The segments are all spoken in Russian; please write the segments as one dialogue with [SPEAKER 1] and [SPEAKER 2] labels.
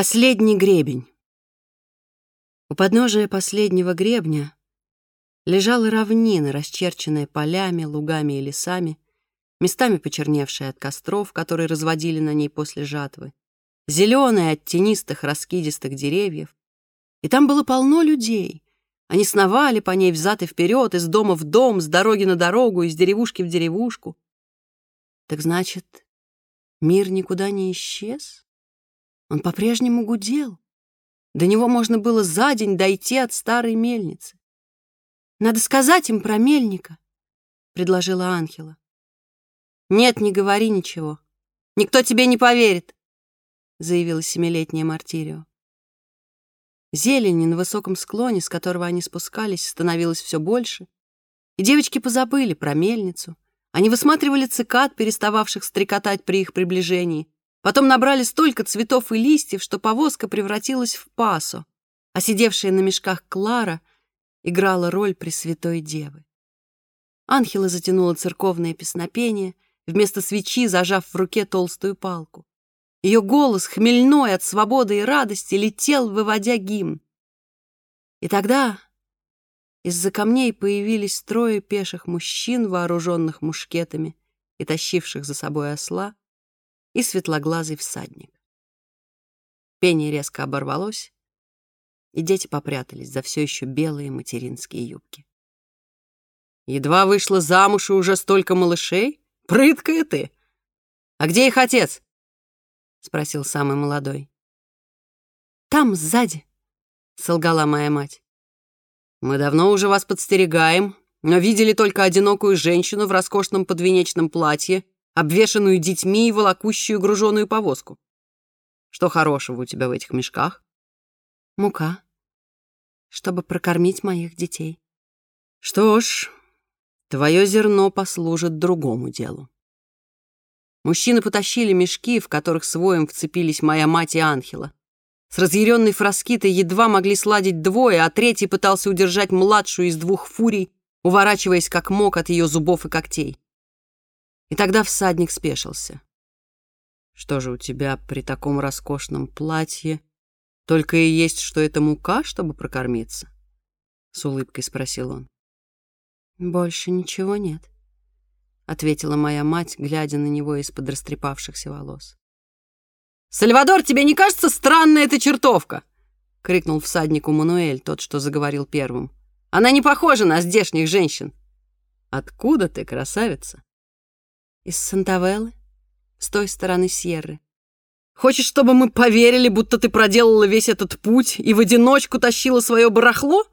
[SPEAKER 1] Последний гребень. У подножия последнего гребня лежала равнина, расчерченная полями, лугами и лесами, местами почерневшая от костров, которые разводили на ней после жатвы, зеленая от тенистых раскидистых деревьев. И там было полно людей. Они сновали по ней взад и вперед, из дома в дом, с дороги на дорогу, из деревушки в деревушку. Так значит, мир никуда не исчез? Он по-прежнему гудел. До него можно было за день дойти от старой мельницы. «Надо сказать им про мельника», — предложила Анхела. «Нет, не говори ничего. Никто тебе не поверит», — заявила семилетняя Мартирио. Зелени на высоком склоне, с которого они спускались, становилось все больше, и девочки позабыли про мельницу. Они высматривали цикад, перестававших стрекотать при их приближении, Потом набрали столько цветов и листьев, что повозка превратилась в пасо, а сидевшая на мешках Клара играла роль Пресвятой Девы. Анхела затянула церковное песнопение, вместо свечи зажав в руке толстую палку. Ее голос, хмельной от свободы и радости, летел, выводя гимн. И тогда из-за камней появились трое пеших мужчин, вооруженных мушкетами и тащивших за собой осла, и светлоглазый всадник. Пение резко оборвалось, и дети попрятались за все еще белые материнские юбки. «Едва вышла замуж, и уже столько малышей? Прыткая ты! А где их отец?» — спросил самый молодой. «Там, сзади», — солгала моя мать. «Мы давно уже вас подстерегаем, но видели только одинокую женщину в роскошном подвенечном платье обвешанную детьми и волокущую груженую повозку. Что хорошего у тебя в этих мешках? Мука, чтобы прокормить моих детей. Что ж, твое зерно послужит другому делу. Мужчины потащили мешки, в которых своем вцепились моя мать и Анхела. С разъяренной фраскитой едва могли сладить двое, а третий пытался удержать младшую из двух фурий, уворачиваясь как мог от ее зубов и когтей. И тогда всадник спешился. «Что же у тебя при таком роскошном платье? Только и есть, что это мука, чтобы прокормиться?» С улыбкой спросил он. «Больше ничего нет», — ответила моя мать, глядя на него из-под растрепавшихся волос. «Сальвадор, тебе не кажется странная эта чертовка?» — крикнул всаднику Мануэль, тот, что заговорил первым. «Она не похожа на здешних женщин». «Откуда ты, красавица?» Из Сантавеллы, с той стороны Сьерры. Хочешь, чтобы мы поверили, будто ты проделала весь этот путь и в одиночку тащила свое барахло?»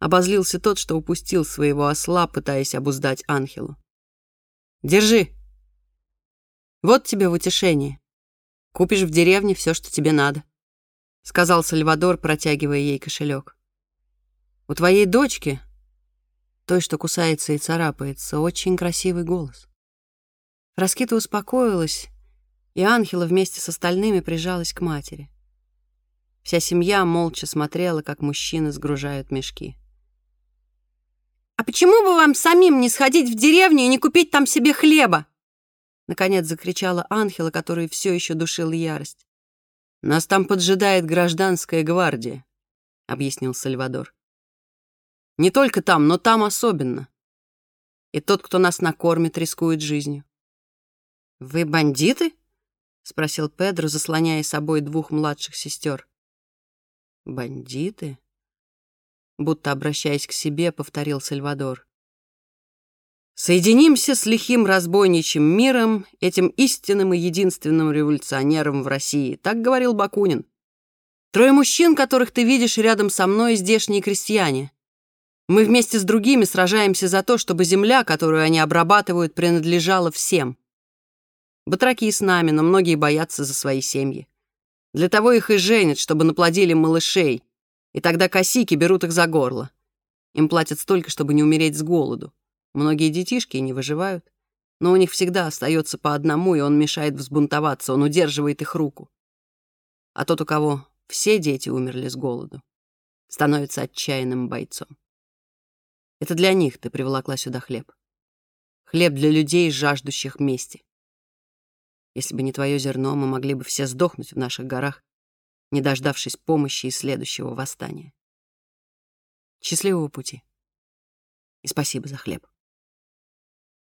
[SPEAKER 1] Обозлился тот, что упустил своего осла, пытаясь обуздать Анхелу. «Держи. Вот тебе в утешение. Купишь в деревне все, что тебе надо», — сказал Сальвадор, протягивая ей кошелек. «У твоей дочки, той, что кусается и царапается, очень красивый голос. Раскита успокоилась, и Анхела вместе с остальными прижалась к матери. Вся семья молча смотрела, как мужчины сгружают мешки. «А почему бы вам самим не сходить в деревню и не купить там себе хлеба?» Наконец закричала Анхела, которая все еще душила ярость. «Нас там поджидает гражданская гвардия», — объяснил Сальвадор. «Не только там, но там особенно. И тот, кто нас накормит, рискует жизнью. «Вы бандиты?» — спросил Педро, заслоняя собой двух младших сестер. «Бандиты?» Будто обращаясь к себе, повторил Сальвадор. «Соединимся с лихим разбойничьим миром, этим истинным и единственным революционером в России», — так говорил Бакунин. «Трое мужчин, которых ты видишь рядом со мной, здешние крестьяне. Мы вместе с другими сражаемся за то, чтобы земля, которую они обрабатывают, принадлежала всем. Батраки с нами, но многие боятся за свои семьи. Для того их и женят, чтобы наплодили малышей, и тогда косики берут их за горло. Им платят столько, чтобы не умереть с голоду. Многие детишки не выживают, но у них всегда остается по одному, и он мешает взбунтоваться, он удерживает их руку. А тот, у кого все дети умерли с голоду, становится отчаянным бойцом. Это для них ты приволокла сюда хлеб. Хлеб для людей, жаждущих мести. Если бы не твое зерно, мы могли бы все сдохнуть в наших горах не дождавшись помощи и следующего восстания. Счастливого пути. И спасибо за хлеб.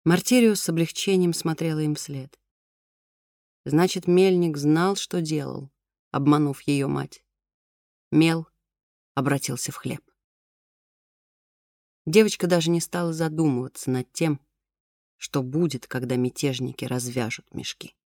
[SPEAKER 1] Мартириус с облегчением смотрела им вслед. Значит, мельник знал, что делал, обманув ее мать. Мел обратился в хлеб. Девочка даже не стала задумываться над тем, что будет, когда мятежники развяжут мешки.